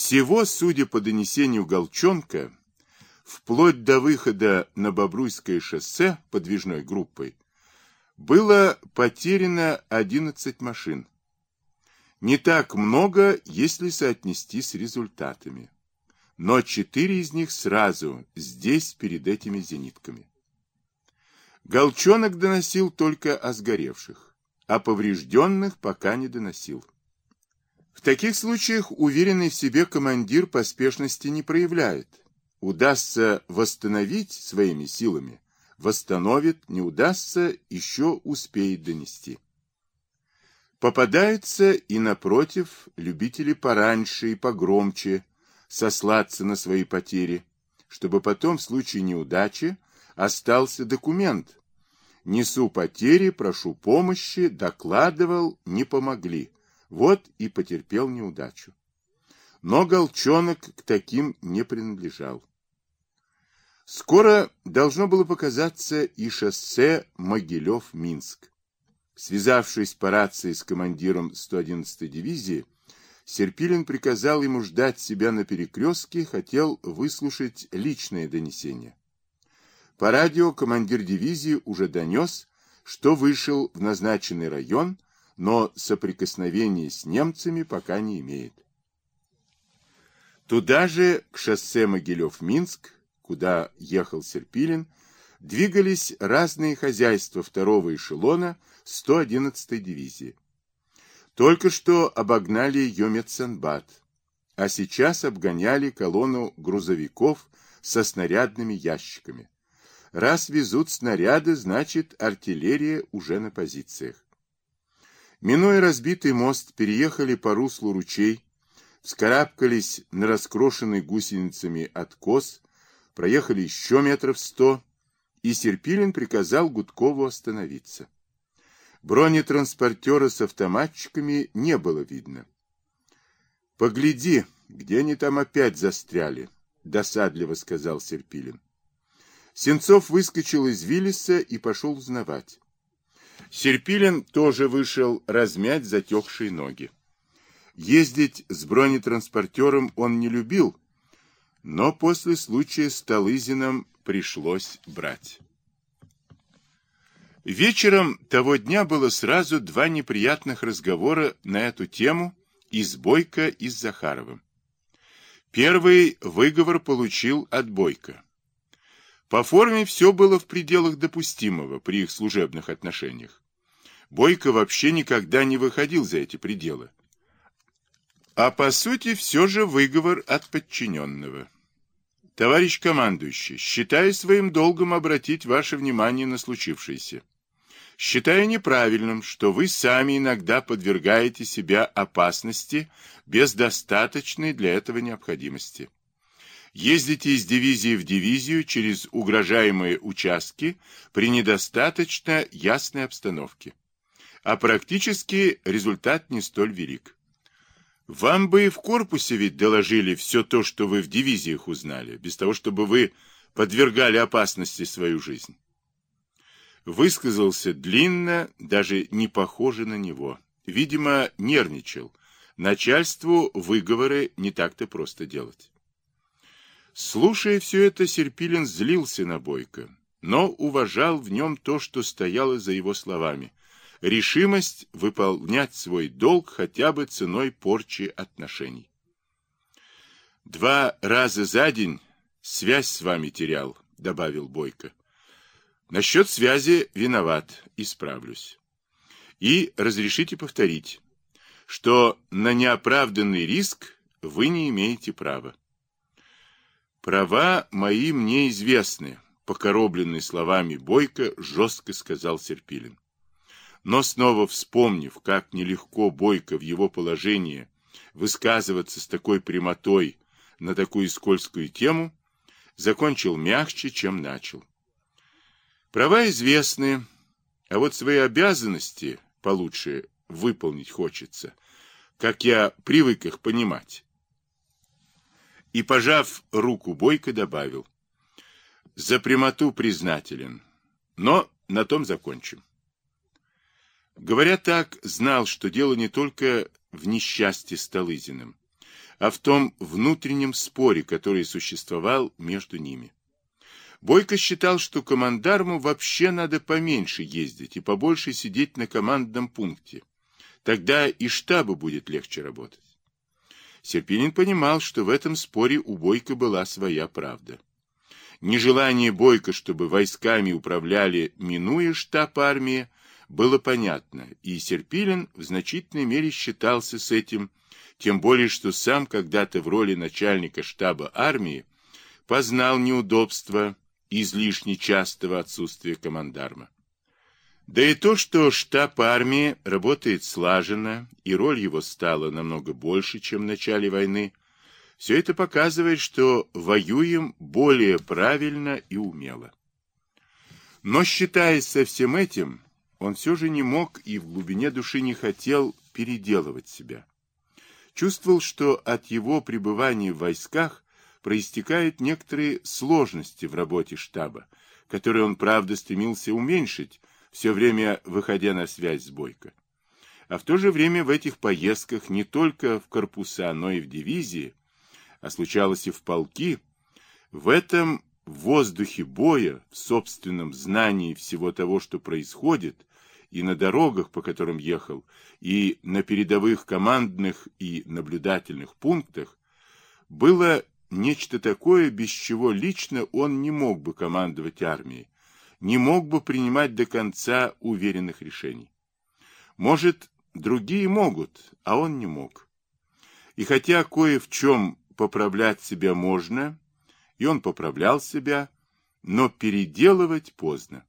Всего, судя по донесению Голчонка, вплоть до выхода на Бобруйское шоссе подвижной группой, было потеряно 11 машин. Не так много, если соотнести с результатами. Но четыре из них сразу, здесь, перед этими зенитками. Голчонок доносил только о сгоревших, а поврежденных пока не доносил. В таких случаях уверенный в себе командир поспешности не проявляет. Удастся восстановить своими силами, восстановит, не удастся, еще успеет донести. Попадаются и, напротив, любители пораньше и погромче сослаться на свои потери, чтобы потом в случае неудачи остался документ. Несу потери, прошу помощи, докладывал, не помогли. Вот и потерпел неудачу. Но Голчонок к таким не принадлежал. Скоро должно было показаться и шоссе Могилев-Минск. Связавшись по рации с командиром 111-й дивизии, Серпилин приказал ему ждать себя на перекрестке, хотел выслушать личное донесение. По радио командир дивизии уже донес, что вышел в назначенный район, но соприкосновения с немцами пока не имеет. Туда же, к шоссе Могилев-Минск, куда ехал Серпилин, двигались разные хозяйства второго эшелона 111-й дивизии. Только что обогнали ее медсанбат, а сейчас обгоняли колонну грузовиков со снарядными ящиками. Раз везут снаряды, значит артиллерия уже на позициях. Минуя разбитый мост, переехали по руслу ручей, вскарабкались на раскрошенный гусеницами откос, проехали еще метров сто, и Серпилин приказал Гудкову остановиться. Бронетранспортера с автоматчиками не было видно. «Погляди, где они там опять застряли», — досадливо сказал Серпилин. Сенцов выскочил из Виллиса и пошел узнавать. Серпилин тоже вышел размять затекшие ноги. Ездить с бронетранспортером он не любил, но после случая с Талызиным пришлось брать. Вечером того дня было сразу два неприятных разговора на эту тему и с Бойко, и с Захаровым. Первый выговор получил от Бойко. По форме все было в пределах допустимого при их служебных отношениях. Бойко вообще никогда не выходил за эти пределы. А по сути все же выговор от подчиненного. Товарищ командующий, считаю своим долгом обратить ваше внимание на случившееся. Считаю неправильным, что вы сами иногда подвергаете себя опасности без достаточной для этого необходимости. Ездите из дивизии в дивизию через угрожаемые участки при недостаточно ясной обстановке. А практически результат не столь велик. Вам бы и в корпусе ведь доложили все то, что вы в дивизиях узнали, без того, чтобы вы подвергали опасности свою жизнь высказался длинно, даже не похоже на него. Видимо, нервничал. Начальству выговоры не так-то просто делать. Слушая все это, Серпилин злился на Бойко, но уважал в нем то, что стояло за его словами. Решимость выполнять свой долг хотя бы ценой порчи отношений. «Два раза за день связь с вами терял», — добавил Бойко. Насчет связи виноват, исправлюсь. И разрешите повторить, что на неоправданный риск вы не имеете права. Права мои мне известны, покоробленный словами Бойко, жестко сказал Серпилин. Но снова вспомнив, как нелегко Бойко в его положении высказываться с такой прямотой на такую скользкую тему, закончил мягче, чем начал. Права известны, а вот свои обязанности получше выполнить хочется, как я привык их понимать. И, пожав руку Бойко, добавил, за прямоту признателен, но на том закончим. Говоря так, знал, что дело не только в несчастье с Талызиным, а в том внутреннем споре, который существовал между ними. Бойко считал, что командарму вообще надо поменьше ездить и побольше сидеть на командном пункте. Тогда и штабу будет легче работать. Серпинин понимал, что в этом споре у Бойко была своя правда. Нежелание Бойко, чтобы войсками управляли, минуя штаб армии, было понятно, и Серпилин в значительной мере считался с этим, тем более, что сам когда-то в роли начальника штаба армии познал неудобства излишне частого отсутствия командарма. Да и то, что штаб армии работает слаженно, и роль его стала намного больше, чем в начале войны, все это показывает, что воюем более правильно и умело. Но, считаясь со всем этим, он все же не мог и в глубине души не хотел переделывать себя. Чувствовал, что от его пребывания в войсках проистекают некоторые сложности в работе штаба, которые он, правда, стремился уменьшить, все время выходя на связь с Бойко. А в то же время в этих поездках не только в корпуса, но и в дивизии, а случалось и в полки, в этом воздухе боя, в собственном знании всего того, что происходит, и на дорогах, по которым ехал, и на передовых командных и наблюдательных пунктах, было нечто такое, без чего лично он не мог бы командовать армией, не мог бы принимать до конца уверенных решений. Может, другие могут, а он не мог. И хотя кое в чем поправлять себя можно, и он поправлял себя, но переделывать поздно.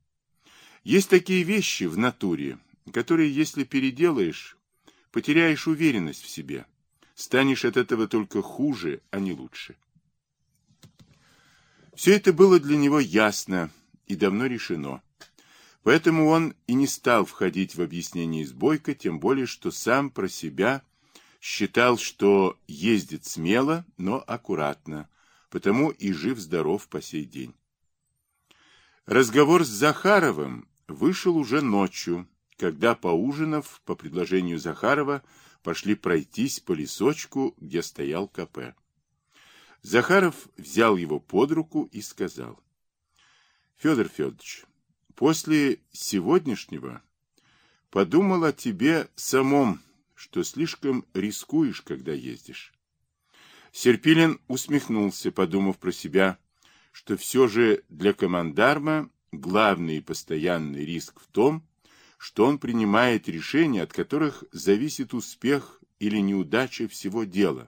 Есть такие вещи в натуре, которые, если переделаешь, потеряешь уверенность в себе, станешь от этого только хуже, а не лучше. Все это было для него ясно, и давно решено. Поэтому он и не стал входить в объяснение с Бойко, тем более, что сам про себя считал, что ездит смело, но аккуратно, потому и жив-здоров по сей день. Разговор с Захаровым вышел уже ночью, когда, поужинав, по предложению Захарова, пошли пройтись по лесочку, где стоял КП. Захаров взял его под руку и сказал — Федор Федорович, после сегодняшнего подумал о тебе самом, что слишком рискуешь, когда ездишь. Серпилин усмехнулся, подумав про себя, что все же для командарма главный и постоянный риск в том, что он принимает решения, от которых зависит успех или неудача всего дела,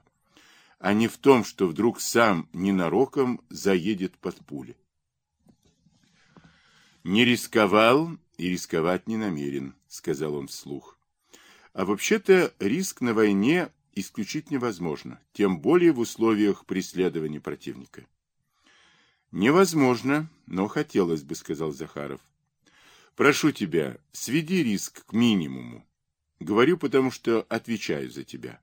а не в том, что вдруг сам ненароком заедет под пули. Не рисковал и рисковать не намерен, сказал он вслух. А вообще-то риск на войне исключить невозможно, тем более в условиях преследования противника. Невозможно, но хотелось бы, сказал Захаров. Прошу тебя, сведи риск к минимуму. Говорю, потому что отвечаю за тебя.